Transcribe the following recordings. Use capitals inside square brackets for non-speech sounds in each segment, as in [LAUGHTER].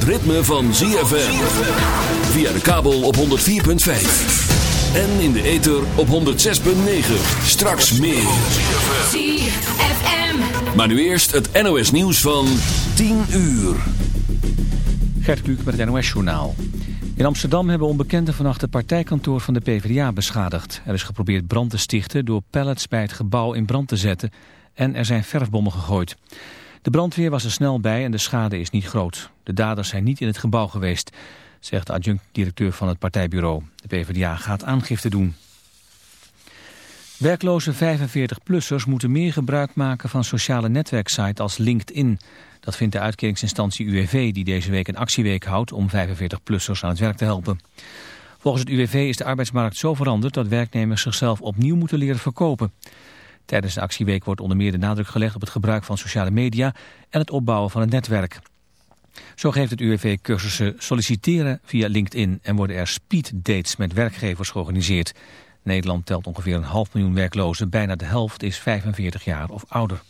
het ritme van ZFM. Via de kabel op 104.5. En in de ether op 106.9. Straks meer. ZFM. Maar nu eerst het NOS nieuws van 10 uur. Gert Kluk met het NOS-journaal. In Amsterdam hebben onbekenden vannacht het partijkantoor van de PvdA beschadigd. Er is geprobeerd brand te stichten door pallets bij het gebouw in brand te zetten en er zijn verfbommen gegooid. De brandweer was er snel bij en de schade is niet groot. De daders zijn niet in het gebouw geweest, zegt de adjunct-directeur van het partijbureau. De PvdA gaat aangifte doen. Werkloze 45-plussers moeten meer gebruik maken van sociale netwerksites als LinkedIn. Dat vindt de uitkeringsinstantie UWV die deze week een actieweek houdt om 45-plussers aan het werk te helpen. Volgens het UWV is de arbeidsmarkt zo veranderd dat werknemers zichzelf opnieuw moeten leren verkopen. Tijdens de actieweek wordt onder meer de nadruk gelegd op het gebruik van sociale media en het opbouwen van het netwerk. Zo geeft het UWV cursussen solliciteren via LinkedIn en worden er speeddates met werkgevers georganiseerd. Nederland telt ongeveer een half miljoen werklozen, bijna de helft is 45 jaar of ouder.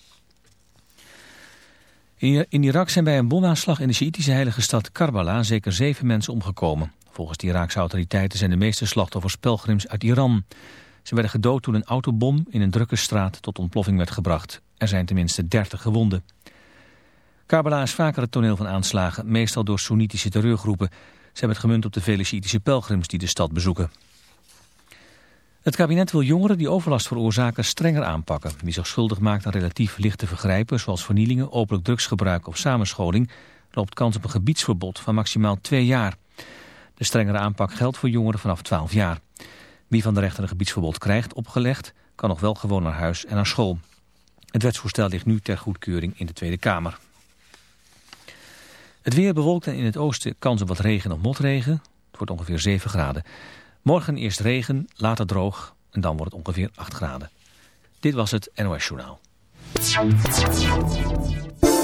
In Irak zijn bij een bomaanslag in de Sjiitische heilige stad Karbala zeker zeven mensen omgekomen. Volgens de Iraakse autoriteiten zijn de meeste slachtoffers pelgrims uit Iran. Ze werden gedood toen een autobom in een drukke straat tot ontploffing werd gebracht. Er zijn tenminste 30 gewonden. Karbala is vaker het toneel van aanslagen, meestal door Soenitische terreurgroepen. Ze hebben het gemunt op de vele pelgrims die de stad bezoeken. Het kabinet wil jongeren die overlast veroorzaken strenger aanpakken. Wie zich schuldig maakt aan relatief lichte vergrijpen... zoals vernielingen, openlijk drugsgebruik of samenscholing... loopt kans op een gebiedsverbod van maximaal twee jaar. De strengere aanpak geldt voor jongeren vanaf 12 jaar. Wie van de rechter een gebiedsverbod krijgt opgelegd... kan nog wel gewoon naar huis en naar school. Het wetsvoorstel ligt nu ter goedkeuring in de Tweede Kamer. Het weer bewolkt en in het oosten kans op wat regen of motregen. Het wordt ongeveer 7 graden. Morgen eerst regen, later droog en dan wordt het ongeveer 8 graden. Dit was het NOS Journaal.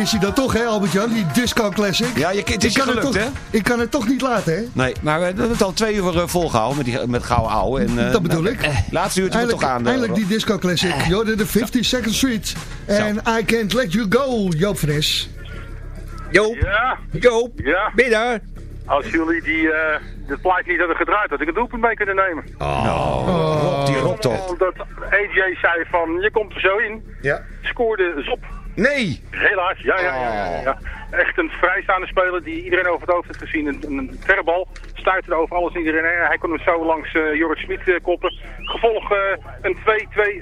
Is hij dan toch, hè Albert-Jan, die disco classic. Ja, je, het is ik, je kan het gelukt, toch, hè? ik kan het toch niet laten, hè? Nee, maar we hebben het al twee uur eh, volgehouden met, die, met gouden ouwe. En, eh, Dat bedoel nou, ik. eh, laatste uurtje Eindelijk, toch aan. eh, eindelijk die disco classic. Jorden de 52nd Street. En I Can't Let You Go, Joop Fres. Joop, Ja, Joop, ja. ben je daar? Als jullie die, eh dit plaatje niet hadden gedraaid, had ik een doelpunt mee kunnen nemen. Oh, Rob, die Rob toch. Omdat AJ zei van, je komt er zo in. Ja. Scoorde Zop. Nee! Helaas, ja, ja, ja, ja, ja. Echt een vrijstaande speler die iedereen over het hoofd heeft gezien. Een, een verre bal, stuitte er over alles en iedereen. Hij kon hem zo langs eh Jorrit Smit eh, koppen. Gevolg eh, een 2-2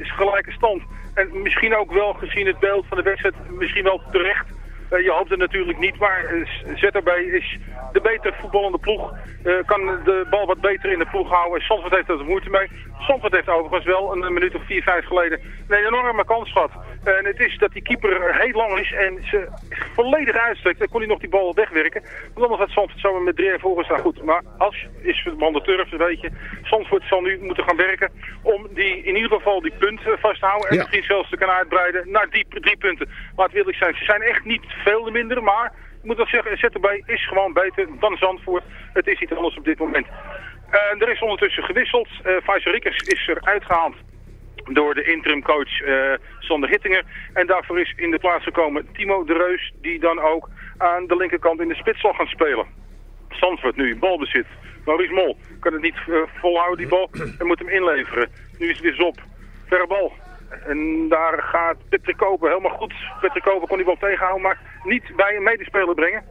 gelijke stand. En misschien ook wel gezien het beeld van de wedstrijd, misschien wel terecht. Eh, je hoopt het natuurlijk niet, maar eh, ZRB is de beter voetballende ploeg. Eh, kan de bal wat beter in de ploeg houden. Zandvoort heeft er moeite mee. Zandvoort heeft overigens wel een, minuut of vier, vijf geleden een enorme kans gehad. En het is dat die keeper heel lang is en ze volledig uitstrekt. Dan kon hij nog die bal wegwerken. Want anders had Zandvoort zomaar met 3 voor staan. Goed, maar als is het man de turf, weet je. Zandvoort zal nu moeten gaan werken om die, in ieder geval die punt eh, vast te houden. En Ja. misschien zelfs te kunnen uitbreiden naar die drie punten. Laat wil ik zijn, ze zijn echt niet veel minder, maar ik moet wel zeggen, ZTB is gewoon beter dan Zandvoort. Het is iets anders op dit moment. En er is ondertussen gewisseld. Uh, Faisal is er uitgehaald door de interimcoach eh Sander Hittinger. En daarvoor is in de plaats gekomen Timo de Reus, die dan ook aan de linkerkant in de spits zal gaan spelen. Zandvoort nu, balbezit. Maurice Mol kan het niet eh, volhouden, die bal, en moet hem inleveren. Nu is het weer Zop. Verre bal. En daar gaat Patrick Koper helemaal goed. Patrick Koper kon die bal tegenhouden, maar niet bij een medespeler brengen.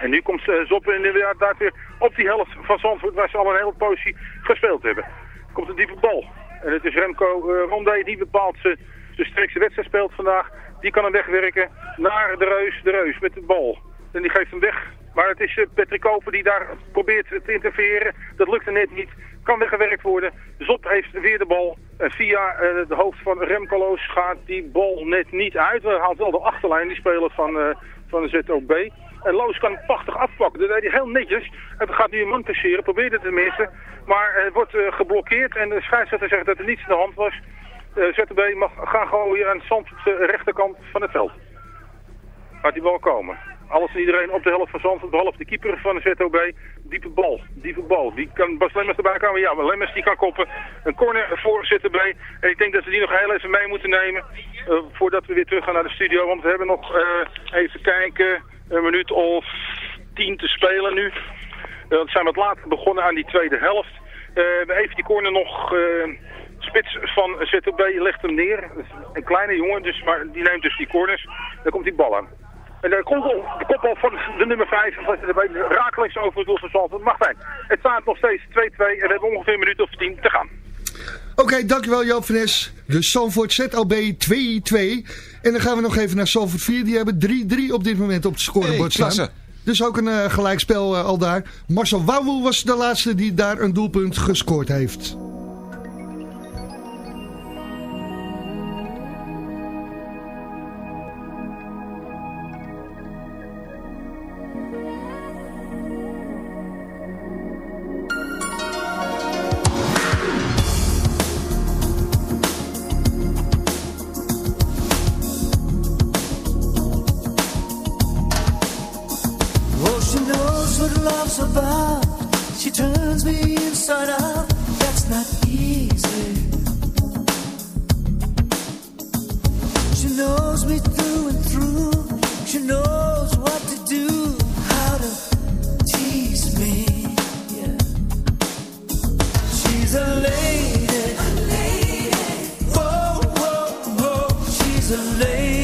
En nu komt uh, Zop inderdaad weer op die helft van Zandvoort, waar ze al een hele positie gespeeld hebben. Komt een diepe bal. En het is Remco uh, Rondé die bepaalt de sterkste wedstrijd speelt vandaag. Die kan hem wegwerken naar de Reus, de Reus met de bal. En die geeft hem weg. Maar het is uh, Patrick Koper die daar probeert te interfereren. Dat lukt er net niet. Kan weggewerkt worden. Zop heeft weer de bal. En via uh, de hoofd van Remco Loos gaat die bal net niet uit. We haalt wel de achterlijn, die speler van, uh, van de ZOB. En Loos kan hem prachtig afpakken. Dat deed heel netjes. Het gaat nu een man passeren. Probeert het tenminste. Maar het wordt geblokkeerd. En de scheidsrechter zegt dat er niets aan de hand was. ZTB mag gaan gooien aan de zand op de rechterkant van het veld. Gaat die bal komen. Alles en iedereen op de helft van Zandvoort, behalve de keeper van de ZOB. Diepe bal, diepe bal. Die kan Bas Lemmers erbij komen? Ja, maar Lemmers die kan koppen. Een corner voor ZOB. En ik denk dat we die nog heel even mee moeten nemen. Uh, voordat we weer terug gaan naar de studio. Want we hebben nog, uh, even kijken, een minuut of tien te spelen nu. Uh, we zijn wat later begonnen aan die tweede helft. Even die corner nog... Spits van ZTB legt hem neer. Een kleine jongen, dus, maar die neemt dus die corners. Dan komt die bal aan. En daar komt de kopbal van de nummer 5 van ZTB rakelings over het doel van Zandvoort. Mag zijn. Het staat nog steeds 2-2 en we hebben ongeveer een minuut of 10 te gaan. Oké, okay, dankjewel Joop van Es. De Zandvoort ZLB 2-2. En dan gaan we nog even naar Zandvoort 4. Die hebben 3-3 op dit moment op het scorebord hey, staan. Dus ook een uh, gelijkspel uh, al daar. Marcel Wouw was de laatste die daar een doelpunt gescoord heeft. Okay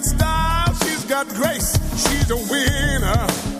got style, she's got grace, she's a winner.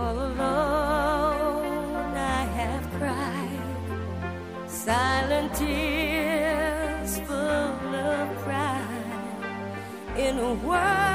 All alone I have cried silent tears full of pride in a world.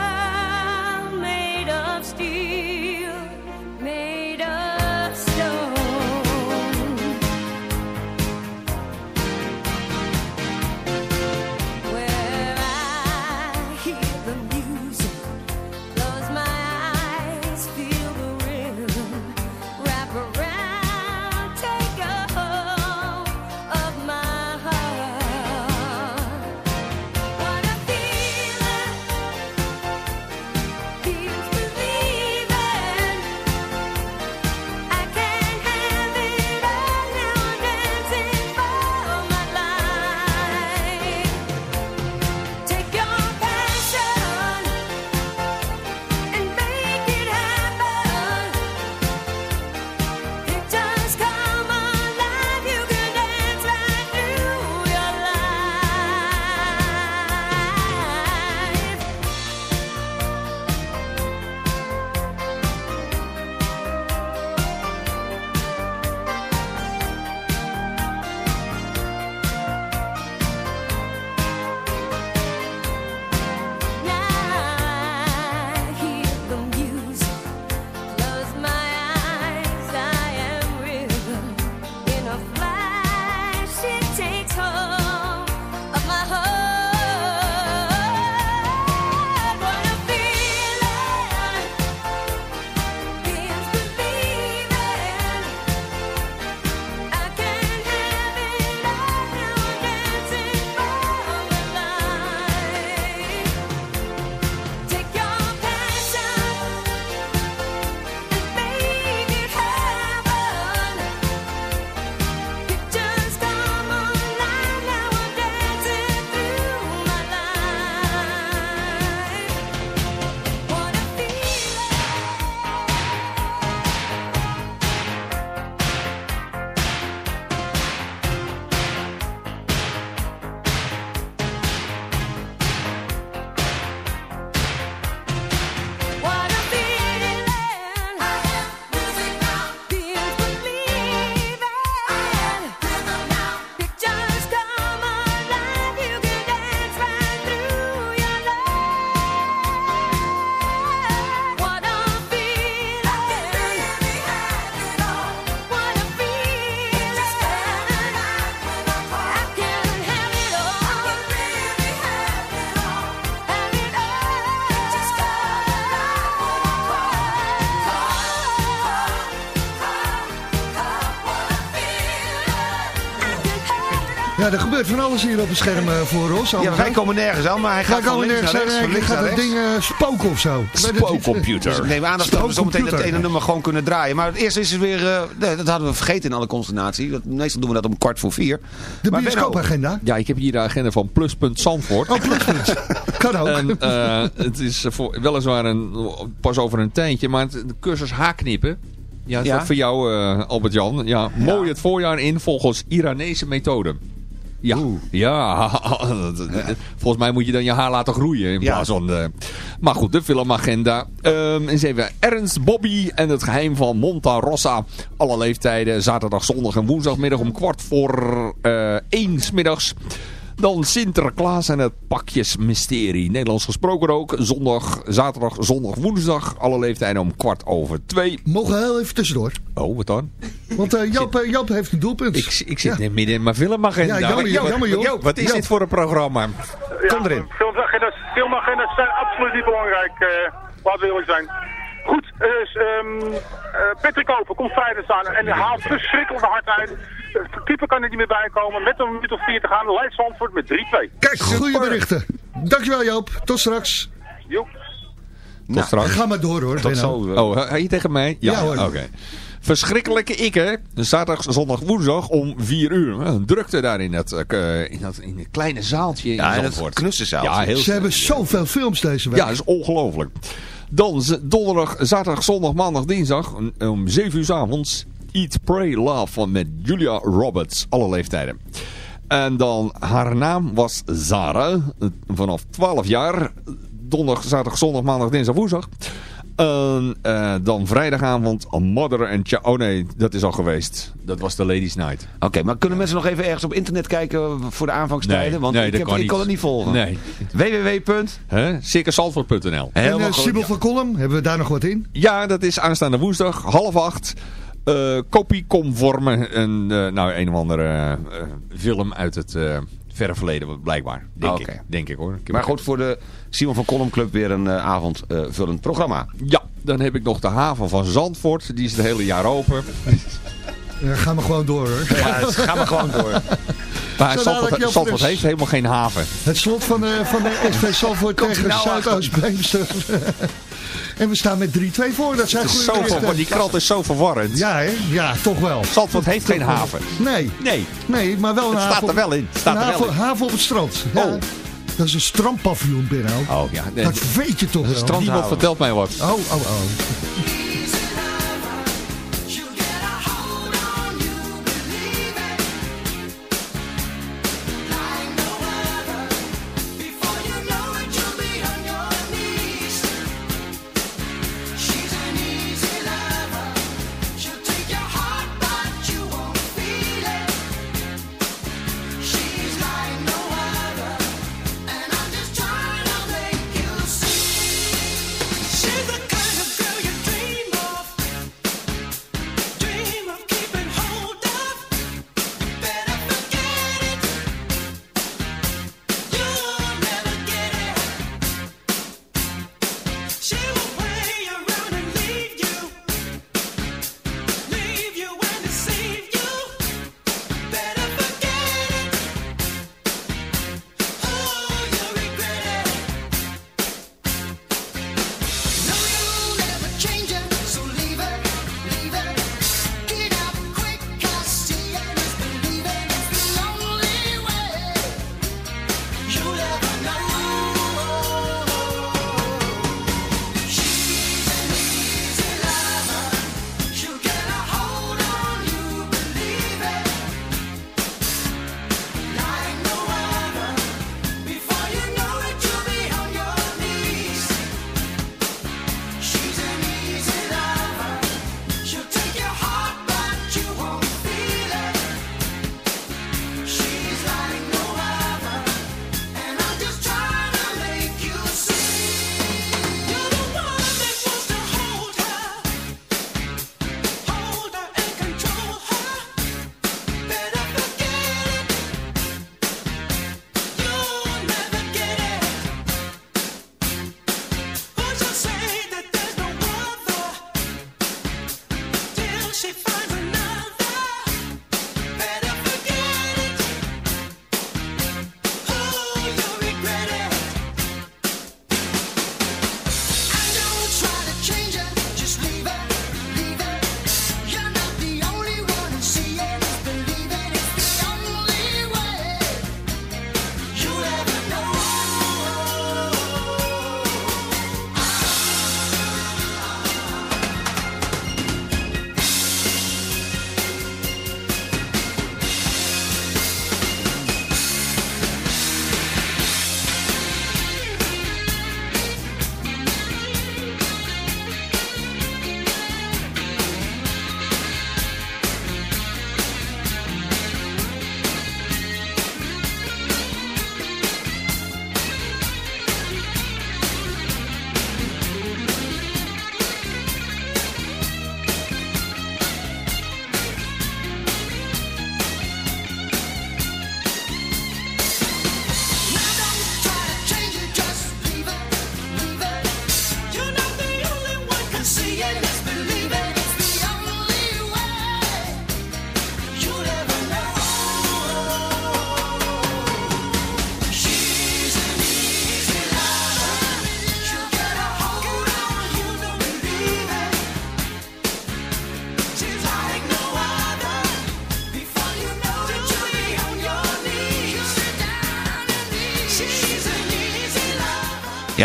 Ja, er gebeurt van alles hier op het scherm eh, voor ons. Ja, wij komen nergens aan, maar hij gaat van links nergens naar rechts, naar gaat het ding eh, spoken of zo. Dus ik neem aan dat we zometeen het ene nummer gewoon kunnen draaien. Maar het eerste is het weer, eh, dat hadden we vergeten in alle consternatie. Dat, meestal doen we dat om kwart voor vier. De Maar bioscoopagenda. Ja, ik heb hier de agenda van Pluspunt Zandvoort. Oh, pluspunt. [LAUGHS] kan ook. En eh, het is voor, weliswaar een, pas over een tijdje, maar het, de cursus haakknippen. Ja, dat voor jou, eh, Albert-Jan? Ja, mooi het voorjaar in volgens Iranese methode. Ja, ja. [LAUGHS] volgens mij moet je dan je haar laten groeien in Ja. van... eh, maar goed, de filmagenda. Ehm eens even Ernst, Bobby en het geheim van Monta Rossa. Alle leeftijden, zaterdag, zondag en woensdagmiddag om kwart voor eh één 's middags. Dan Sinterklaas en het pakjesmysterie. Nederlands gesproken ook. Zondag, zaterdag, zondag, woensdag. Alle leeftijden om kwart over twee. Mogen we heel even tussendoor. Oh, wat dan? Want eh, Joop, eh, Joop heeft een doelpunt. Ik, ik zit net midden in mijn filmagenda. Ja, jammer, Joop, jammer, joh. Joop, wat is Joop. dit voor een programma? Kom erin. Filmagenda's, filmagenda's zijn absoluut niet belangrijk. eh laten we eerlijk zijn. Goed, dus, ehm eh, Patrick Koper komt veilig staan en hij haalt verschrikkelijk hard uit. De keeper kan er niet meer bij komen. Met een minuut of vier te gaan, leidt Zandvoort met 3-2. Kijk, goede berichten. Dankjewel Joop. Tot straks. Joep. Tot straks. Ga maar door hoor. Tot Benno. zo. Oh, ga je tegen mij? Ja, hoor. Oké. Verschrikkelijke ikke. Zaterdag, zondag, woensdag om 4 uur. Een drukte daar in dat, eh, in dat, in dat kleine zaaltje in Ja, Zandvoort. knussenzaal. Ja, heel Ze hebben zoveel films deze week. Ja, dat is ongelooflijk. Dan donderdag, zaterdag, zondag, maandag, dinsdag om- om 7 uur 's avonds. Eat, Pray, Love van met Julia Roberts. Alle leeftijden. En dan haar naam was Zara. eh, Vanaf 12 jaar. Donderdag, zaterdag, zondag, maandag, dinsdag, woensdag. En eh, dan vrijdagavond Mother and Child. Oh nee, dat is al geweest. Dat was de Ladies Night. Oké, maar kunnen mensen nog even ergens op internet kijken voor de aanvangstijden? Nee, Want nee, ik, dat heb, kan ik niet. kon het niet volgen. Nee. www. Hè? Circuszandvoort.nl En uh, goed. Sibyl van Kolm, hebben we daar nog wat in? Ja, dat is aanstaande woensdag, half acht. Eh kopieconforme. En, eh, nou, een of andere eh, eh, film uit het eh, verre verleden, blijkbaar. Denk Oké. ik. Denk ik hoor. Ik Maar goed, voor de Simon van Kolm Club weer een uh, avondvullend programma. Ja, dan heb ik nog de haven van Zandvoort. Die is het hele jaar open. Uh, gaan we gewoon door hoor. Ja, dus gaan we gewoon door. [LAUGHS] Maar Zandvoort, Zandvoort heeft helemaal geen haven. Het slot van de, van de SV Salvoort Komt tegen nou Zuidoost-Beemster. [LAUGHS] en we staan met 3-2 voor. Dat zijn Het is goede zo berichten. ver- die krant is zo verwarrend. Ja, hè? ja, toch wel. Zandvoort heeft geen haven. Nee, Nee, nee, maar wel een het haven. staat er wel in. Het staat een er wel haven, in. haven op het strand. Ja, Oh. Dat is een strandpaviljoen, Benno. Oh ja, nee. Dat weet je toch wel. Niemand vertelt mij wat. Oh, oh, oh.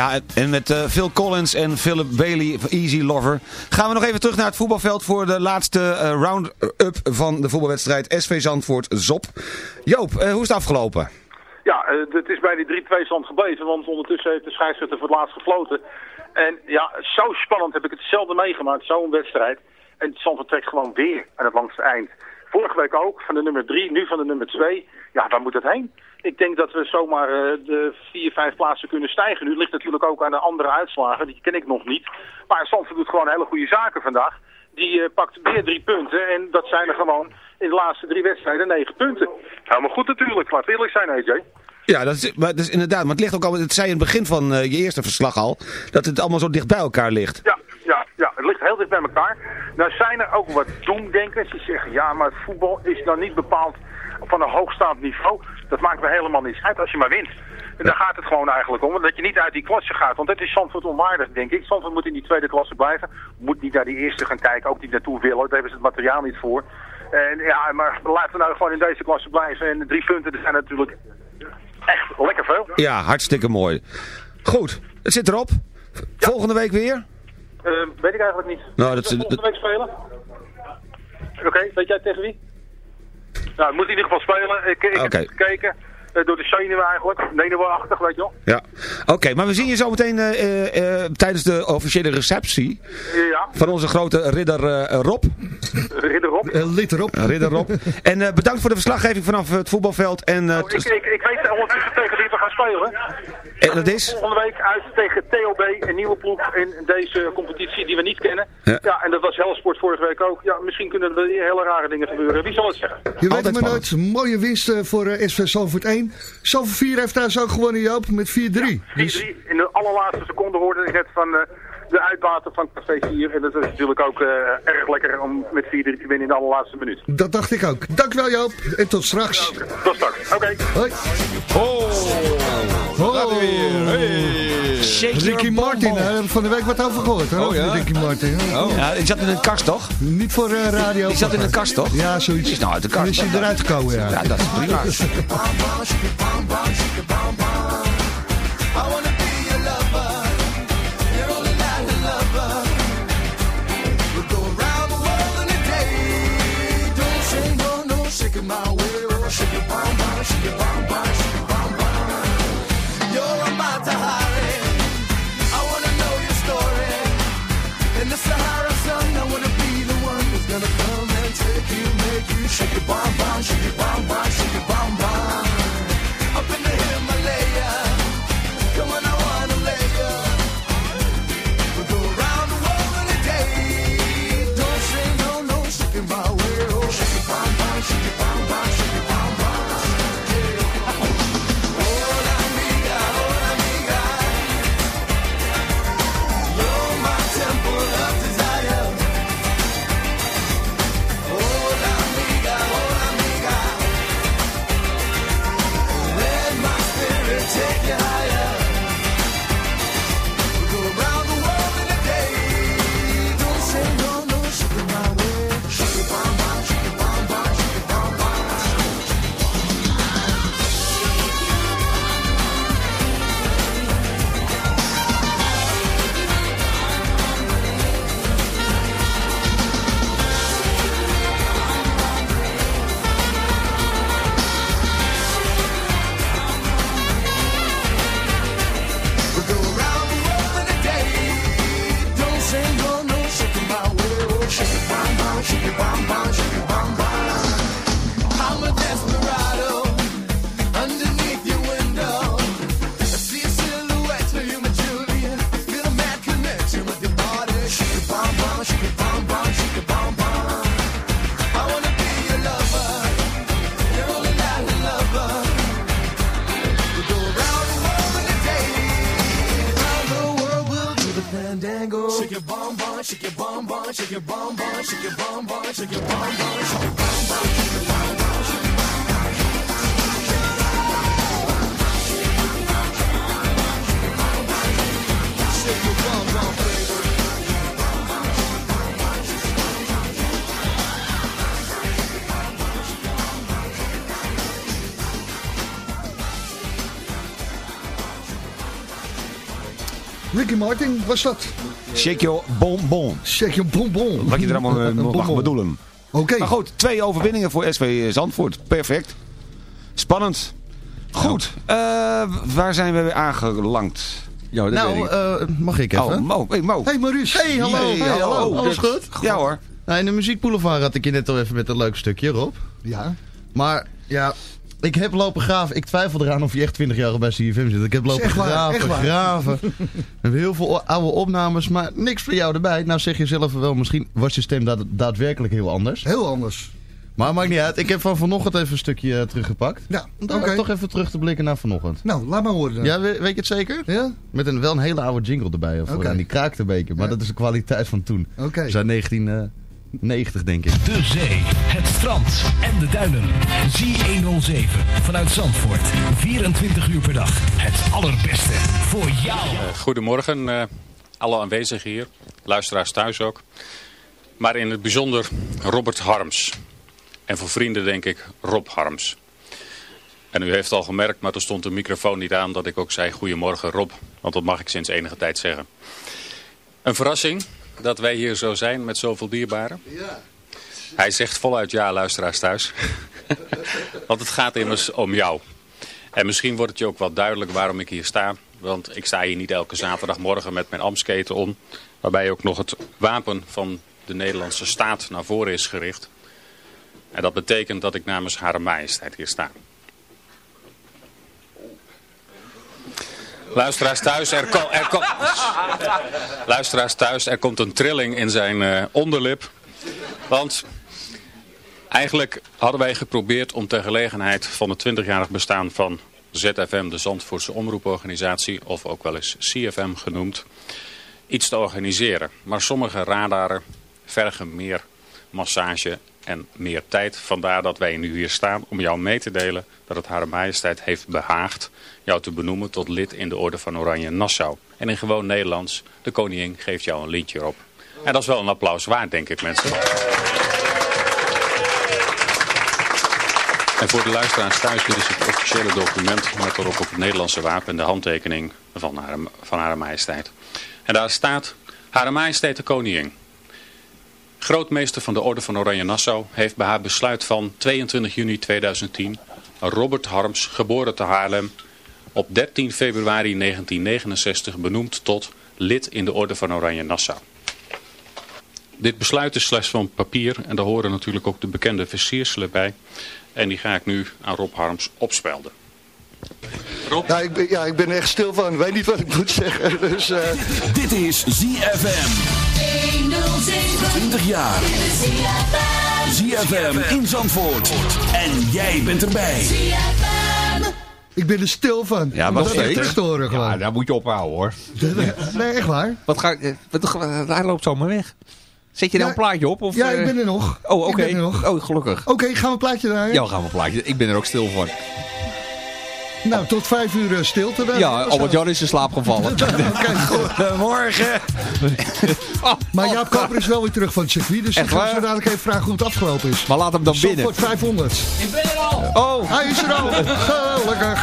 Ja, en- met eh, Phil Collins en Philip Bailey, Easy Lover, gaan we nog even terug naar het voetbalveld voor de laatste eh, round-up van de voetbalwedstrijd SV Zandvoort-Zop. Joop, eh, hoe is het afgelopen? Ja, het is bij die 3-2 stand gebleven, want ondertussen heeft de scheidsrechter voor het laatst gefloten. En ja, zo spannend heb ik het zelden meegemaakt, zo'n wedstrijd. En Zandvoort trekt gewoon weer aan het langste eind. Vorige week ook, van de nummer 3, nu van de nummer 2. Ja, waar moet het heen? Ik denk dat we zomaar eh, de 4, 5 plaatsen kunnen stijgen. Nu ligt natuurlijk ook aan de andere uitslagen, die ken ik nog niet. Maar Zandvoort doet gewoon hele goede zaken vandaag. Die eh, pakt weer drie punten en dat zijn er gewoon in de laatste drie wedstrijden negen punten. Helemaal goed natuurlijk, laat eerlijk zijn AJ. Ja, dat is, maar dat is inderdaad, maar het ligt ook al, het zei in het begin van eh, je eerste verslag al, dat het allemaal zo dicht bij elkaar ligt. Ja, ja, het ligt heel dicht bij elkaar. Nou zijn er ook wat doemdenkers die zeggen, ja, maar het voetbal is nou niet bepaald van een hoogstaand niveau. Dat maakt me helemaal niets uit als je maar wint. En daar gaat het gewoon eigenlijk om, dat je niet uit die klasse gaat. Want dat is Zandvoort onwaardig, denk ik. Zandvoort moet in die tweede klasse blijven. Moet niet naar die eerste gaan kijken, ook niet naartoe willen. Daar hebben ze het materiaal niet voor. En ja, maar laten we nou gewoon in deze klasse blijven. En drie punten, dat zijn natuurlijk echt lekker veel. Ja, hartstikke mooi. Goed, het zit erop. Volgende week weer? Eh, weet ik eigenlijk niet. Nou, dat- we volgende week spelen? Oké, weet jij tegen wie? Nou, het moet in ieder geval spelen. Ik, ik heb Oké. gekeken. eh, door de zenuwen eigenlijk. Nenuwachtig, weet je wel. Ja. Oké, maar we zien je zo meteen eh, eh, eh, tijdens de officiële receptie Ja, van onze grote ridder eh, Rob. ridder op. Eh, lid erop. Ridder Rob. En eh, bedankt voor de verslaggeving vanaf het voetbalveld. En, eh, Oh, ik, ik, ik weet ondertussen tegen wie we gaan spelen. en dat is? Volgende week uit tegen TOB, een nieuwe ploeg in deze competitie die we niet kennen. Ja. Ja, en dat was Hellesport vorige week ook. Ja, misschien kunnen er weer hele rare dingen gebeuren. Wie zal het zeggen? Je weet het maar nooit. Mooie winst eh, voor eh, SV Zalvoort 1. Zalvoort 4 heeft daar zo ook gewonnen, Joop, met 4-3. 4-3. Dus In de allerlaatste seconde hoorde ik het van eh, de uitbater van Café 4. En dat is natuurlijk ook eh, erg lekker om met 4-3 te winnen in de allerlaatste minuut. dat dacht ik ook. Dankjewel, Joop. En tot straks. Tot straks. Oké. Hoi. Oh, Oh. Ricky Martin, daar bonbon. hebben we van de week wat over gehoord. Hè, Oh, ja? Ricky Martin. Oh. Ja, die zat in een kast toch? Niet voor eh, radio. Die zat in een kast toch? Ja, zoiets. Is nou uit de kast. is hij eruit gekomen, ja. Ja, dat is prima. I [LAUGHS] wanna my way. Oh, shake it, bam, bam, shake it, bam, bam, shake. You're about to hurry. I wanna know your story. In the Sahara sun, I wanna be the one who's gonna come and take you, make you shake shake Martin was dat. Shake your bonbon. Shake your bonbon. Wat je er allemaal eh, Een mag bonbon. bedoelen. Oké. Maar goed, twee overwinningen voor SV Zandvoort. Perfect. Spannend. Goed. eh, waar zijn we weer aangelangt? Ja, dat weet Nou, ik. eh, mag ik even? Oh, Mo. Hey, Mo. Hey Maurice. Hey, hallo. Hey, Hey, hallo. hallo. Alles goed? Ja hoor. Nou, in de muziekboulevard had ik je net al even met een leuk stukje, Rob. Ja. Maar ja, ik heb lopen graven. Ik twijfel eraan of je echt 20 jaar bij CFM zit. Ik heb lopen waar, graven, graven. [LAUGHS] We hebben heel veel oude opnames, maar niks voor jou erbij. Nou zeg je zelf wel, misschien was je stem daad- daadwerkelijk heel anders. Heel anders. Maar maakt niet uit. Ik heb van vanochtend even een stukje eh, teruggepakt. Ja, Dan oké. toch even terug te blikken naar vanochtend. Nou, laat maar horen dan. Ja, we- weet je het zeker? Ja? Met een, wel een hele oude jingle erbij. Oké. En die kraakte een beetje. Maar Ja. dat is de kwaliteit van toen. Oké. Zijn 1990 denk ik. De zee, het strand en de duinen. Z107 vanuit Zandvoort. 24 uur per dag. Het allerbeste voor jou. Goedemorgen, eh, alle aanwezigen hier, luisteraars thuis ook. Maar in het bijzonder Robert Harms. En voor vrienden denk ik Rob Harms. En u heeft al gemerkt, maar er stond de microfoon niet aan, dat ik ook zei goedemorgen Rob. Want dat mag ik sinds enige tijd zeggen. Een verrassing dat wij hier zo zijn met zoveel dierbaren. Ja. Hij zegt voluit ja, luisteraars thuis. [LAUGHS] Want het gaat immers om jou. En misschien wordt het je ook wel duidelijk waarom ik hier sta. Want ik sta hier niet elke zaterdagmorgen met mijn amsketen om. Waarbij ook nog het wapen van de Nederlandse staat naar voren is gericht. En dat betekent dat ik namens Hare Majesteit hier sta. Luisteraars thuis, er, ko- er, ko- Luisteraars thuis, er komt een trilling in zijn eh, onderlip. Want eigenlijk hadden wij geprobeerd om ter gelegenheid van het 20-jarig bestaan van ZFM, de Zandvoortse Omroeporganisatie, of ook wel eens CFM genoemd, iets te organiseren. Maar sommige radaren vergen meer massage en meer tijd. Vandaar dat wij nu hier staan om jou mee te delen dat het Hare Majesteit heeft behaagd jou te benoemen tot lid in de Orde van Oranje Nassau. En in gewoon Nederlands, de koningin geeft jou een lintje op. En dat is wel een applaus waard, denk ik mensen. En voor de luisteraars thuis, dit is het officiële document met erop op het Nederlandse wapen en de handtekening van haar, van Hare Majesteit. En daar staat, Hare Majesteit de Koningin. Grootmeester van de Orde van Oranje Nassau heeft bij haar besluit van 22 juni 2010 Robert Harms, geboren te Haarlem, op 13 februari 1969 benoemd tot lid in de Orde van Oranje Nassau. Dit besluit is slechts van papier en daar horen natuurlijk ook de bekende versierselen bij. En die ga ik nu aan Rob Harms opspelden. Ja, ik ben, ja, ik ben echt stil van. Ik weet niet wat ik moet zeggen. Dus, eh, Dit is ZFM. 20 jaar. ZFM in Zandvoort. En jij bent erbij. Ik ben er stil van. Ja, maar dat is steeds. te horen Ja, gewoon. daar moet je ophouden hoor. Nee, echt waar. Wat ga, ik- wat, hij loopt zomaar weg. Zet je nou Ja, een plaatje op? Of, ja, eh? ik ben er nog. Oh, oké. ben er nog. Oh, gelukkig. Oké, gaan we een plaatje draaien? Ja, we gaan we een plaatje. Ik ben er ook stil van. Nou, tot vijf uur eh, stilte dan. Ja, Albert-Jan is in slaap gevallen. [LAUGHS] Oké, goed. Morgen. [LAUGHS] Maar Jaap Koper is wel weer terug van het circuit. Dus ik ga waar? zo dadelijk even vragen hoe het afgelopen is. Maar laat hem dan binnen. Zandvoort 500. Ik ben er al. Oh. Hij is er al. [LAUGHS] Gelukkig.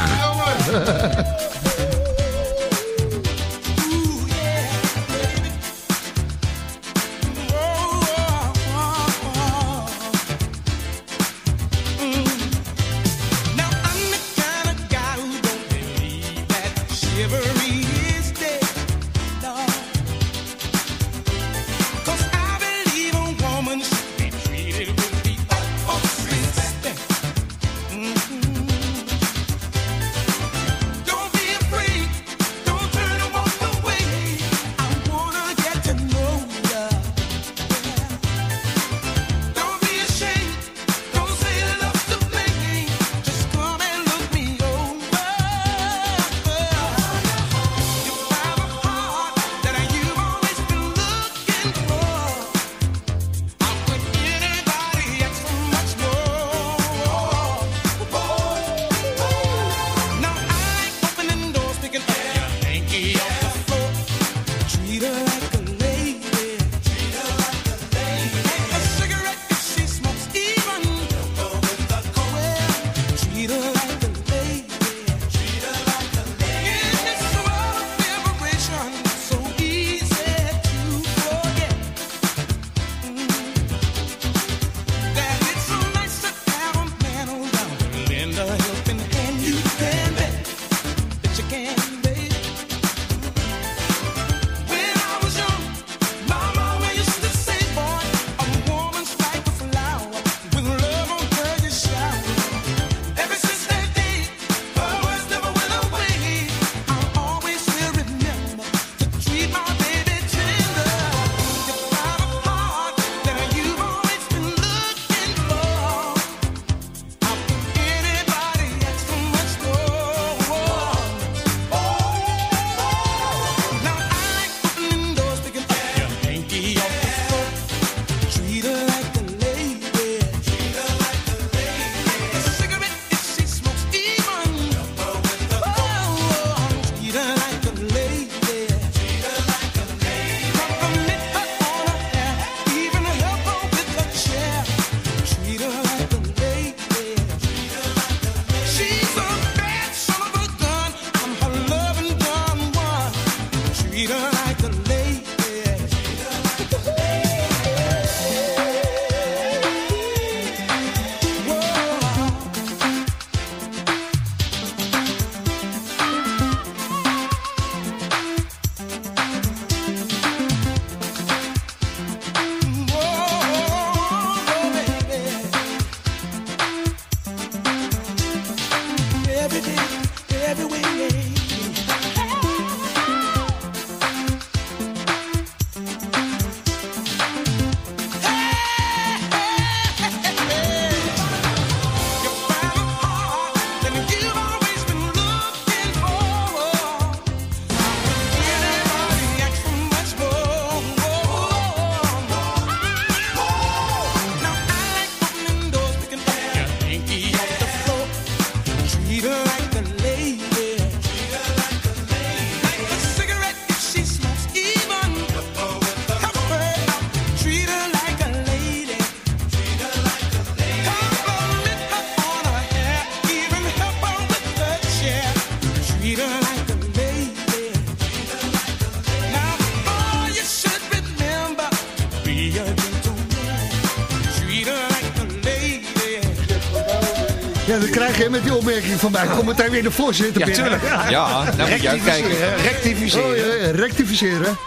Opmerking van mij. Kom meteen weer de voorzitter Ja, binnen. tuurlijk. Ja, nou moet je uitkijken. Rectificeren. Rectificeren. Oh, ja, ja, rectificeren.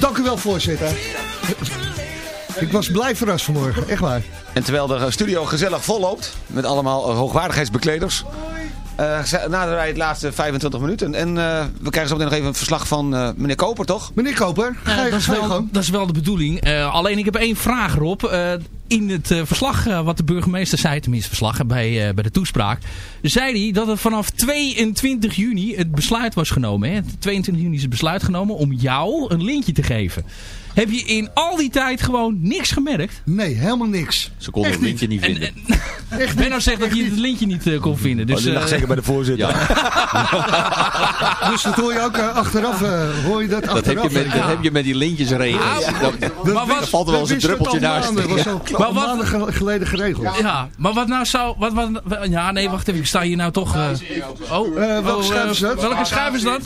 Dank u wel, voorzitter. Ik was blij verrast vanmorgen, echt waar. En terwijl de studio gezellig vol loopt, met allemaal hoogwaardigheidsbekleders, eh, ze- naderen wij het laatste 25 minuten. En eh, we krijgen zo meteen nog even een verslag van eh, meneer Koper, toch? Meneer Koper, ga je dat, is wel, dat is wel de bedoeling. Eh, alleen ik heb één vraag erop. In het eh, verslag eh, wat de burgemeester zei, tenminste verslag eh, bij, eh, bij de toespraak, zei hij dat het vanaf 22 juni het besluit was genomen. Hè? 22 juni is het besluit genomen om jou een lintje te geven. Heb je in al die tijd gewoon niks gemerkt? Nee, helemaal niks. Ze konden Echt het lintje niet En, vinden. [LAUGHS] Echt Benno zegt dat je het lintje niet kon vinden. Dus, oh, die lag zeker bij de voorzitter. [LAUGHS] [LAUGHS] Dus dat hoor je ook achteraf, eh, hoor je dat Dat heb, je met, dat heb je met die. Ja. Dat, We Maar wat- er valt er wel eens een druppeltje al naast. Maar wat- maanden ge- geleden geregeld. Ja, maar wat nou zou... Wat, wat, ja, nee, wacht even. Ik sta hier nou toch... eh, oh, Eh, welke oh, schuif is dat? Welke schuif is dat?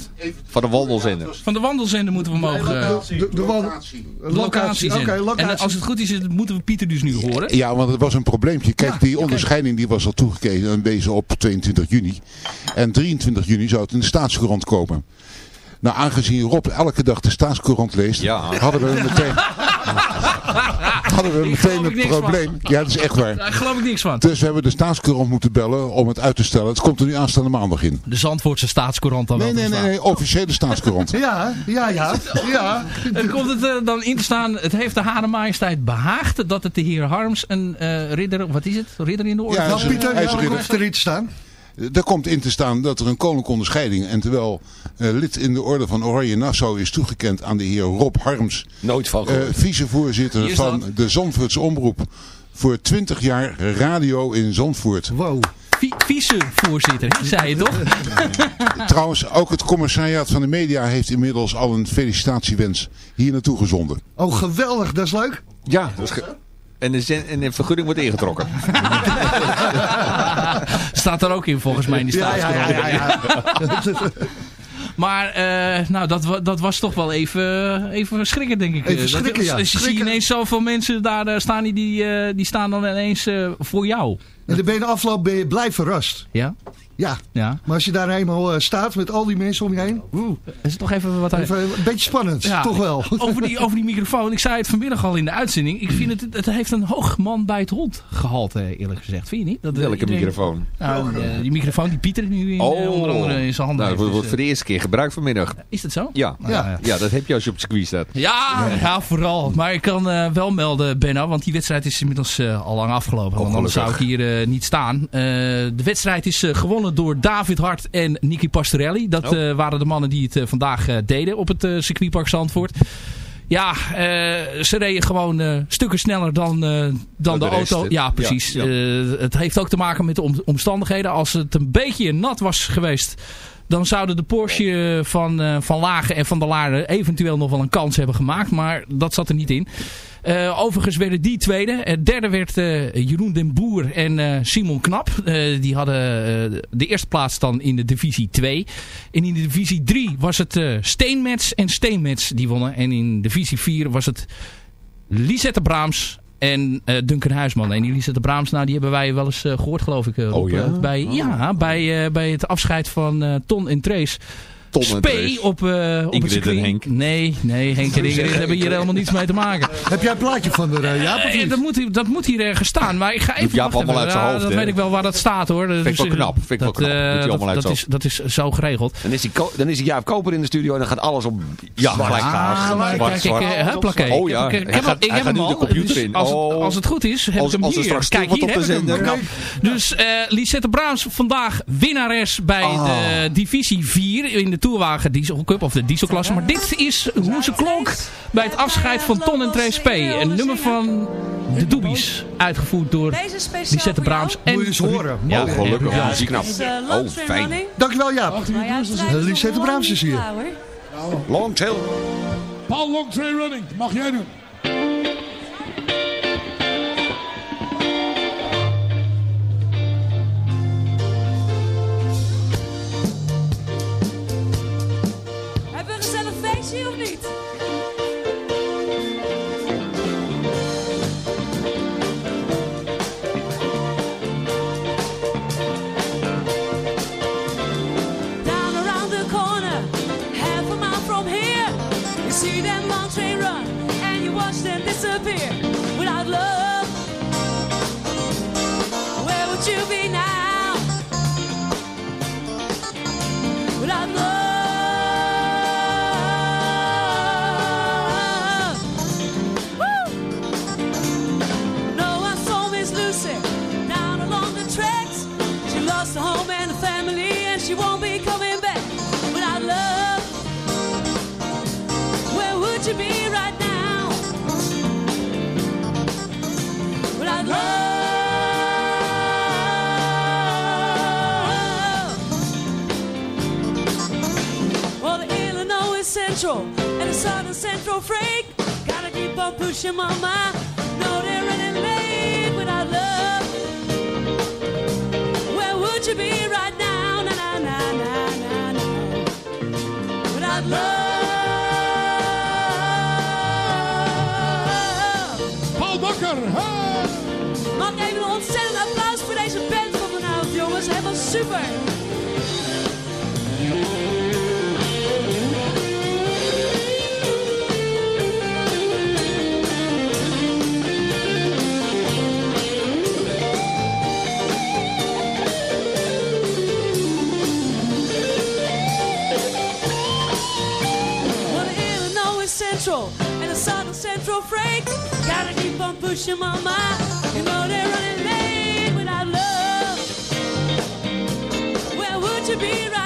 Van de wandelzender. Van de wandelzender moeten we mogen... eh, De, de locatie locatie. Locatie. En als het goed is, moeten we Pieter dus nu horen. Ja, want het was een probleempje. Kijk, die onderscheiding die was al toegekend en wezen op 22 juni. En 23 juni zou het in de staatscourant komen. Nou, aangezien Rob elke dag de staatscourant leest, Ja. hadden we meteen, [LAUGHS] [LAUGHS] hadden we meteen het probleem. Ja, dat is echt waar. Daar geloof ik niks van. Dus we hebben de staatscourant moeten bellen om het uit te stellen. Het komt er nu aanstaande maandag in. De Zandvoortse staatscourant dan Nee, wel nee, nee, nee officiële staatscourant. [LAUGHS] Ja, ja, ja. ja. En komt het eh, dan in te staan, het heeft de Hare Majesteit behaagd dat het de heer Harms een eh, ridder, wat is het, ridder in de orde Ja, hij is ridder. komt er iets staan. Er komt in te staan dat er een koninklijke onderscheiding en terwijl eh, lid in de orde van Oranje Nassau is toegekend aan de heer Rob Harms, Nooit van gehoord. vicevoorzitter van de Zandvoortse Omroep voor 20 jaar radio in Zandvoort. Wow. Vi- Vicevoorzitter, zei je toch? [LAUGHS] Trouwens, ook het commissariaat van de media heeft inmiddels al een felicitatiewens hier naartoe gezonden. Oh, geweldig. Dat is leuk. Ja, dat is ge- en, de en de vergunning wordt ingetrokken. [LAUGHS] Staat er ook in volgens mij in die Ja, ja, ja, ja. [LAUGHS] Maar eh, nou, dat, dat was toch wel even, even schrikken, denk ik. Even Eh, schrikken, dat, ja. dus je ziet ineens zoveel mensen daar eh, staan, die, die, die staan dan ineens voor jou. En dan ben je de afloop ben je blij verrast. Ja? Ja. Ja. Maar als je daar eenmaal eh, staat met al die mensen om je heen... Oeh, is het toch even wat... even een beetje spannend, Ja, toch wel. [LAUGHS] Over die, over die microfoon. Ik zei het vanmiddag al in de uitzending. Ik vind het, het heeft een hoog man bij het hond gehalte, eerlijk gezegd. Vind je niet? Dat, eh, Welke iedereen- microfoon? Nou, eh, die microfoon die Pieter nu in, eh, onder andere in zijn handen nou, dat wordt Dus, voor de eerste keer gebruikt vanmiddag. Is dat zo? Ja. Nou, ja. ja, dat heb je als je op het circuit staat. Ja, ja, vooral. Maar ik kan wel melden, Benno, want die wedstrijd is inmiddels al lang afgelopen. Want anders zou ik hier niet staan. Eh, de wedstrijd is eh, door David Hart en Nicky Pastorelli. Dat Oh. eh, waren de mannen die het eh, vandaag eh, deden op het circuitpark Zandvoort. Ja, ze reden gewoon stukken sneller dan, dan de, auto. Ja, precies. Ja, ja. Het heeft ook te maken met de om- omstandigheden. Als het een beetje nat was geweest... dan zouden de Porsche van, van Lagen en van der Laarde eventueel nog wel een kans hebben gemaakt. Maar dat zat er niet in. Eh, overigens werden die tweede. Het derde werd eh, Jeroen den Boer en eh, Simon Knap. Die hadden de eerste plaats dan in de divisie 2. En in de divisie 3 was het Steenmets en Steenmets die wonnen. En in divisie 4 was het Lisette Braams en eh, Duncan Huisman. En die Lisette Braams, nou, die hebben wij wel eens eh, gehoord, geloof ik. Rob. Oh ja? Bij, Oh. ja, bij, bij het afscheid van Ton en Trace. Ton en Spee op, eh op het Ingrid en. Henk. Nee, nee, Henk en Ingrid [LAUGHS] hebben hier helemaal niets mee te maken. Heb jij een plaatje van de uh, Jaap of Eh, niet? dat, moet, hier- dat moet hier ergens staan. Maar ik ga even Jaap allemaal uit zijn Ja, hoofd, Dat weet ik wel waar dat staat hoor. Vind ik wel knap, vind ik wel knap. Eh, dat, is, dat is zo geregeld. Dan is, die dan is die Jaap Koper in de studio en dan gaat alles op Ja, gelijk gaas. Ah, Zwart, eh. Oh ja, Ik heb, hem nu de al. computer Dus in. Als, het, Oh. als het goed is, heb ik hem er hier. Kijk, hier op de heb ik hem. Dus eh Lisette Braams vandaag winnares bij Ah. de divisie 4 in de Tourwagen Diesel Cup of de dieselklasse. Maar dit is hoe ze klonk bij het afscheid van Ton en Trace P. Een nummer van de Doobies, uitgevoerd door Deze speciaal Lisette. Braams. En Moet je eens horen. Ja, Oh, gelukkig. ja, knap. Eh, Oh, fijn. Dankjewel Jaap. Nog Lisette lang Braams is hier. klaar, hoor. Long tail. Paul Long Train Running, mag jij doen. Central and the Southern Central freight. Gotta keep on pushing, mama. No, they're running late without love. Where would you be right now? Na na na na na na. Without love. Paul Bakker, hey! Mag even een ontzettend applaus voor deze band van vanavond, jongens. Helemaal super. Keep on pushing, mama. You know they're running late without love. Where would you be right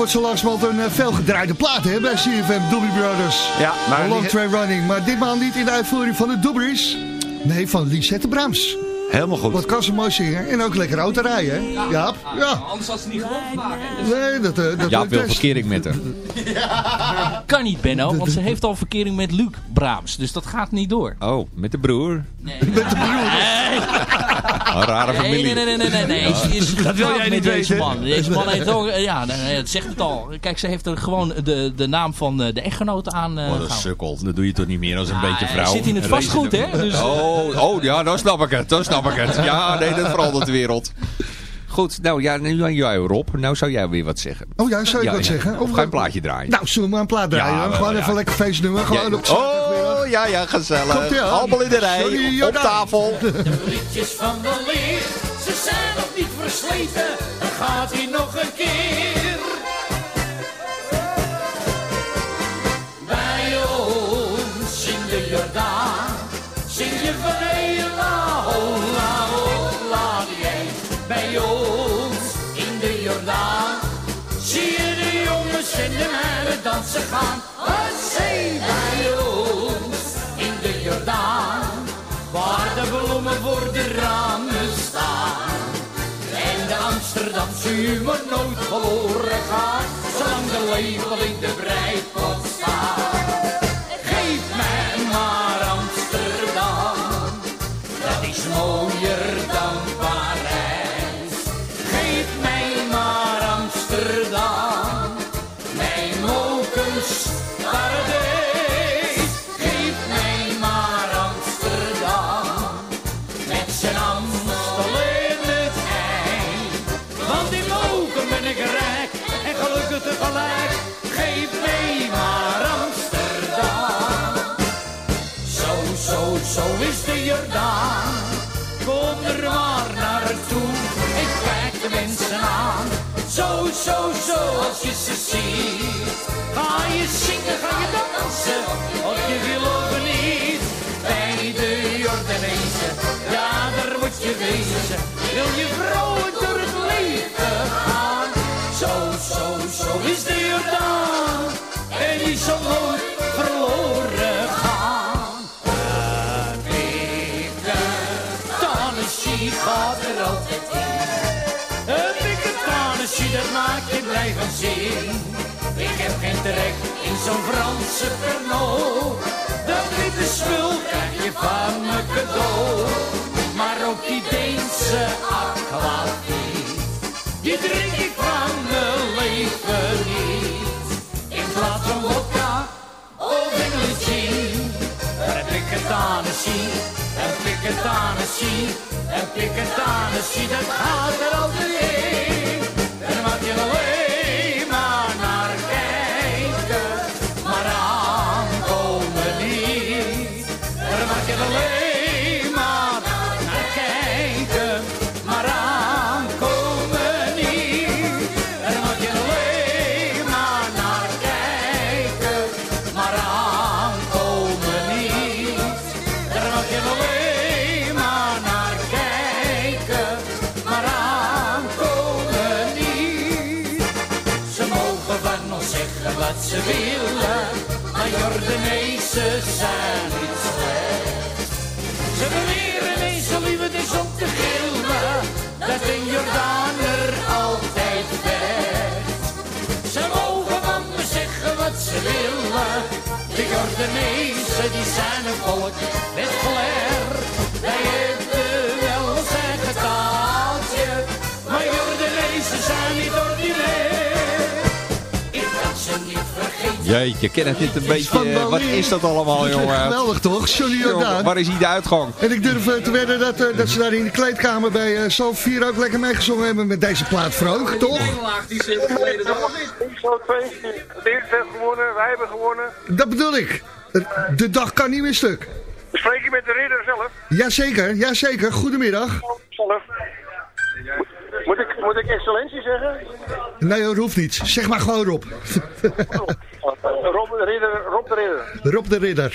wordt zo langzamerhand een uh, veelgedraaide plaat hè, bij CFM Doobie Brothers. Ja, maar... Long Train Running. Maar ditmaal niet in de uitvoering van de Doobies. Nee, van Lisette Braams. Helemaal goed. Wat kan ze mooi zingen. En ook lekker auto rijden, hè? Ja. ja. ja. Anders had ze niet gewoon gemaakt. Nee, dat, uh, dat Ja, veel verkering met haar. [LAUGHS] Kan niet, Benno, want ze heeft al verkering met Luc Braams. Dus dat gaat niet door. Oh, met de broer? Nee. Met de broer? Een rare familie. Nee, nee, nee, nee, nee. nee. Ze is [LAUGHS] Dat wil jij niet met deze weten. man. [LAUGHS] Deze man heeft ook, eh, ja, nee, nee, het zegt het al. Kijk, ze heeft er gewoon de, de naam van eh, de echtgenoot aan uh, Wat een sukkel. Dat doe je toch niet meer als een beetje vrouw. Zit in het vastgoed, hè? Dus, Oh, oh, ja, dan snap ik het. Dan snap ik het. Ja, nee, dat verandert de wereld. Goed, nou ja, nu aan jou Rob. Nou zou jij weer wat zeggen. Oh ja, zou ik Ja, wat ja. zeggen? Of ga je een plaatje draaien? Nou, zullen we maar een plaat draaien? Ja, Gewoon ja. even lekker feestnummer. Gewoon Ja, op. Oh, ja, ja, gezellig. Allemaal in de rij. Sorry, op tafel. liedjes van de leer, ze zijn nog niet versleten, dan gaat hij nog een keer. Bij ons in de Jordaan, zing je van Ela, hola, hola, jij. Bij ons in de Jordaan, zie je de jongens en de meiden dansen gaan. Wat zee bij voor de ramen staan. En de Amsterdamse humor nooit verloren gaat, zolang de lepel in de breipot Zo, zo, zo als je ze ziet. Ga je zingen, ga je dansen, of je wil of niet. Bij de Jordanezen, ja daar moet je wezen. Wil je vrolijk door het leven gaan. Zo, zo, zo is de Jordaan. En die zal nooit verloren gaan. Een dikke Tennessee gaat er altijd in. Dikke Tennessee, dat maakt je blij van zin. Ik heb geen trek in zo'n Franse Pernod. Dat witte spul krijg je van me cadeau. Maar ook die Deense aquavit, die drink ik van mijn leven niet. In plaats van vodka of English gin, heb ik het Tennessee, een pikke Tennessee, een pikke Tennessee, dat gaat er altijd in. Willen, maar Jordanezen zijn niet slecht. Ze beweren eens zo lief het is om te gillen, dat een Jordaner altijd vecht. Ze mogen van me zeggen wat ze willen, de Jordanezen die zijn een volk met flair. Wij hebben wel ons eigen taaltje, maar Jordanezen zijn niet ordinair. Jeetje, ken het dit een beetje? eh, Wat is dat allemaal, jongen? Geweldig toch? Johnny Jordaan. Waar is hier de uitgang? En ik durf eh, te wedden dat, eh, dat ze daar in de kleedkamer bij uh, Salf 4 ook lekker meegezongen hebben met deze plaat, Frank, toch? Die zit geleden. De eerste heeft gewonnen, wij hebben gewonnen. Dat bedoel ik. De dag kan niet meer stuk. Spreek je met de ridder zelf? Jazeker, jazeker. Goedemiddag. Zelf. Moet ik, moet ik excellentie zeggen? Nee, dat hoeft niet. Zeg maar gewoon Rob. Rob de ridder. Rob de ridder. Rob de Ridder.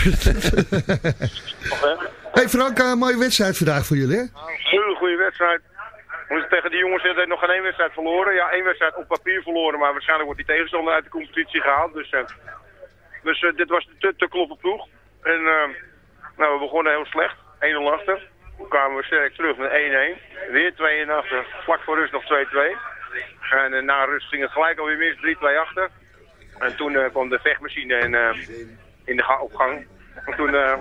hey Frank, een mooie wedstrijd vandaag voor jullie, hè? Hele goede wedstrijd. We moesten tegen die jongens net nog geen één wedstrijd verloren. Ja, één wedstrijd op papier verloren, maar waarschijnlijk wordt die tegenstander uit de competitie gehaald. Dus, eh, dus eh, dit was te, te kloppen ploeg. En eh, nou, we begonnen heel slecht. 1-0 achter. Kwamen we sterk terug met 1-1. Weer 2 achter. Vlak voor rust nog 2-2. En eh, na rust ging het gelijk alweer mis 3-2 achter. En toen eh, kwam de vechtmachine in, eh, in de ga- op gang. En toen eh,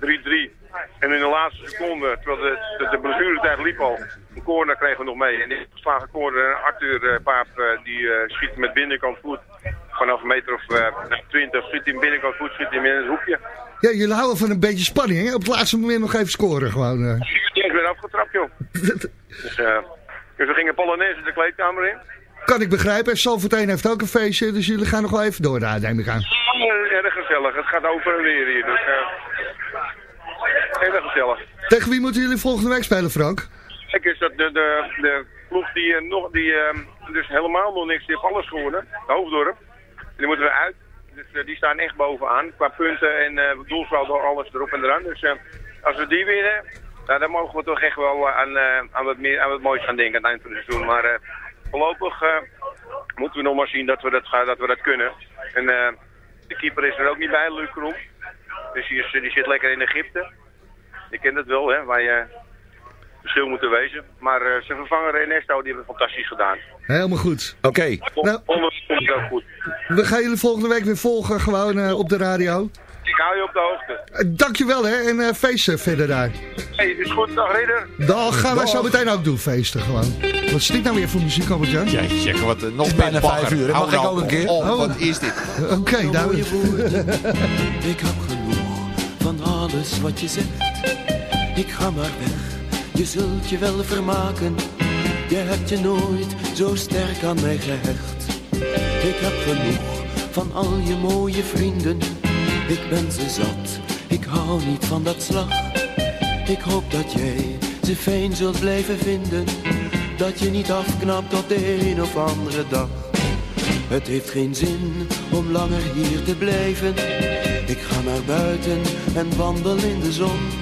3-3. En in de laatste seconde, terwijl de, de, de blessuretijd liep al, een corner kregen we nog mee. En die geslagen corner, Arthur Paap, die schiet met binnenkant voet. Vanaf een meter of eh, 20 schiet hij met binnenkant voet, schiet hij hem in het hoekje. Ja, jullie houden van een beetje spanning, hè? Op het laatste moment nog even scoren gewoon. eh. Die is weer afgetrapt, joh. [LAUGHS] dus, eh, dus we gingen Polonaise de kleedkamer in. Kan ik begrijpen. 1 heeft ook een feestje, dus jullie gaan nog wel even door daar, neem ik aan. Eh, erg gezellig, het gaat over en weer hier. Dus, eh erg gezellig. Tegen wie moeten jullie volgende week spelen, Frank? Kijk is dat de, de, de ploeg die, eh, nog, die eh, dus helemaal nog niks, heeft alles gewonnen, de Hoofddorp. Die moeten we uit. Dus eh, die staan echt bovenaan qua punten en uh, doelspel door alles erop en eraan. Dus eh, als we die winnen, nou, dan mogen we toch echt wel eh, aan, eh, aan, wat meer, aan wat moois gaan denken aan het eind van het seizoen. Maar eh, voorlopig eh, moeten we nog maar zien dat we dat, dat, we dat kunnen. En eh, de keeper is er ook niet bij, Luc Krom. Dus die, is, die zit lekker in Egypte. Je kent het wel, hè, waar je verschil moeten wezen. Maar eh, zijn vervanger Ernesto, die heeft het fantastisch gedaan. Helemaal goed. Oké. Nou. Het ook goed. We gaan jullie volgende week weer volgen, gewoon eh, op de radio. Ik hou je op de hoogte. Eh, dankjewel, hè. En eh, feesten verder daar. Hey, is goed. Dag, Ridder. Dan gaan wij Dag. zo meteen ook doen, feesten gewoon. Wat is dit nou weer voor muziek, Albert-Jan? Ja, check wat. nog bijna bagger. vijf uur, hè? Hou Mag ik nou ook een keer? Oh. Wat is dit? Oké, nou... Ik heb genoeg van alles wat je zegt. Ik ga maar weg, je zult je wel vermaken. Je hebt je nooit zo sterk aan mij gehecht. Ik heb genoeg van al je mooie vrienden. Ik ben ze zat, ik hou niet van dat slag. Ik hoop dat jij ze fijn zult blijven vinden. Dat je niet afknapt op de een of andere dag. Het heeft geen zin om langer hier te blijven. Ik ga naar buiten en wandel in de zon.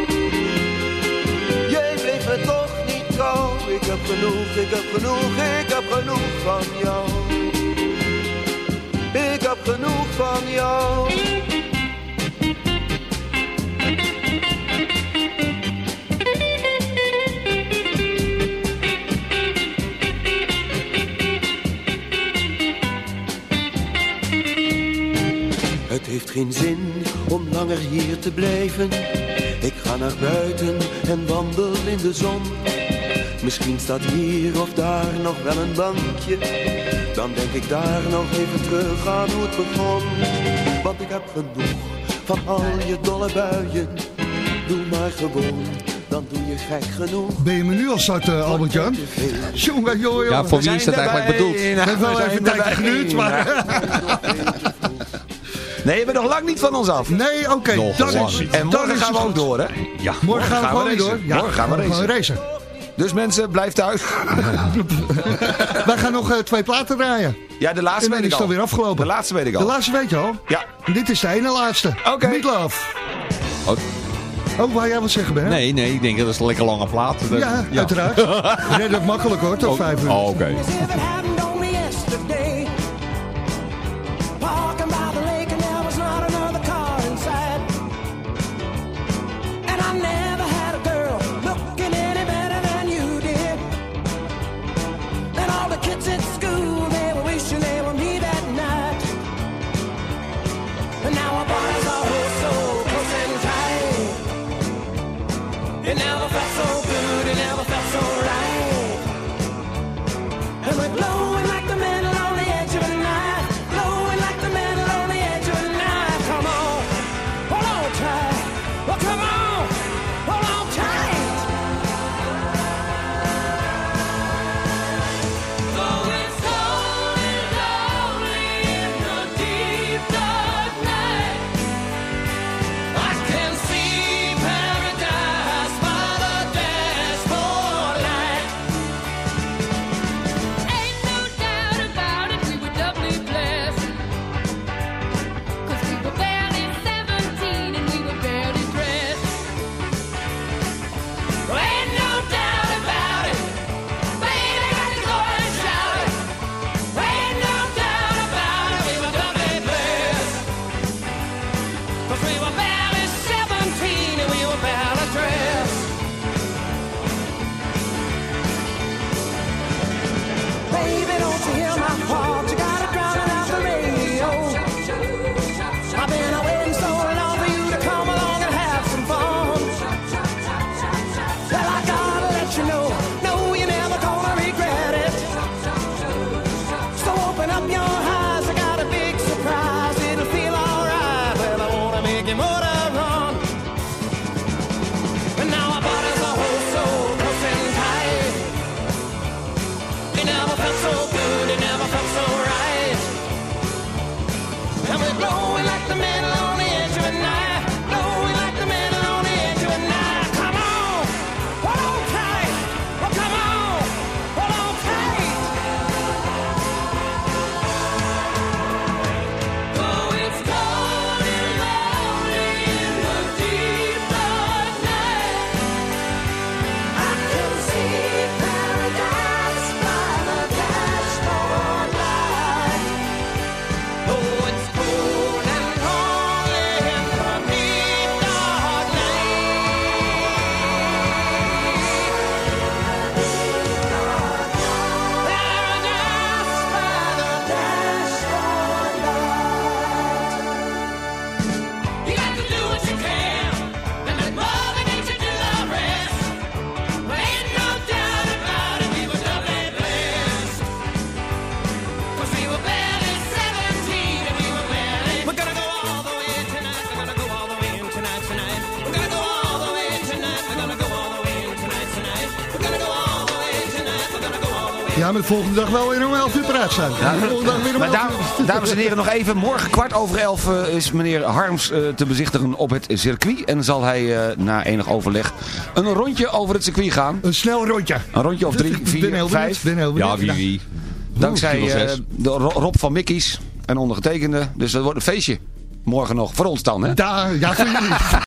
Heb genoeg, ik heb genoeg, ik heb genoeg van jou. Ik heb genoeg van jou. Het heeft geen zin om langer hier te blijven. Ik ga naar buiten en wandel in de zon. Misschien staat hier of daar nog wel een bankje. Dan denk ik daar nog even terug aan hoe het begon. Want ik heb genoeg van al je dolle buien. Doe maar gewoon, dan doe je gek genoeg. Ben je me nu al zat, eh, Albert-Jan? Jongen, jongen, jongen. Ja, voor wie is dat eigenlijk bedoeld? Het heeft wel even een tijdje geduurd, maar... Nee, je bent nog lang niet van ons af. Nee, oké. Dan is-. En dan morgen is gaan we ook door, hè? Ja, Morgen gaan we gewoon weer door. Ja, morgen gaan we gewoon racen. Dus mensen, blijf thuis. [LAUGHS] Wij gaan nog eh, twee platen draaien. Ja, de laatste En weet is ik het al. alweer afgelopen. De laatste weet ik al. De laatste weet je al? Ja. En dit is de ene laatste. Oké. Meatloaf. Oh. Oh, wou jij wat zeggen, Ben? Nee, nee, ik denk dat is een lekker lange plaat. Ja, uiteraard. [LAUGHS] Red het makkelijk hoor, tot Oh, vijf uur. Oh, oké. Volgende dag wel weer om 11 uur eruit zijn. Ja, De volgende dag weer om maar 11 dames, uur. dames en heren, nog even. Morgen kwart over elf eh, is meneer Harms eh, te bezichtigen op het circuit. En zal hij eh, na enig overleg een rondje over het circuit gaan. Een snel rondje. Een rondje of drie, Ik ben heel vier, vijf. ben heel Ja, wie wie. Dankzij eh, de Ro- Rob van Mikkies en ondergetekende. Dus dat wordt een feestje. Morgen nog. Voor ons dan, hè? Daar, ja, voor jullie.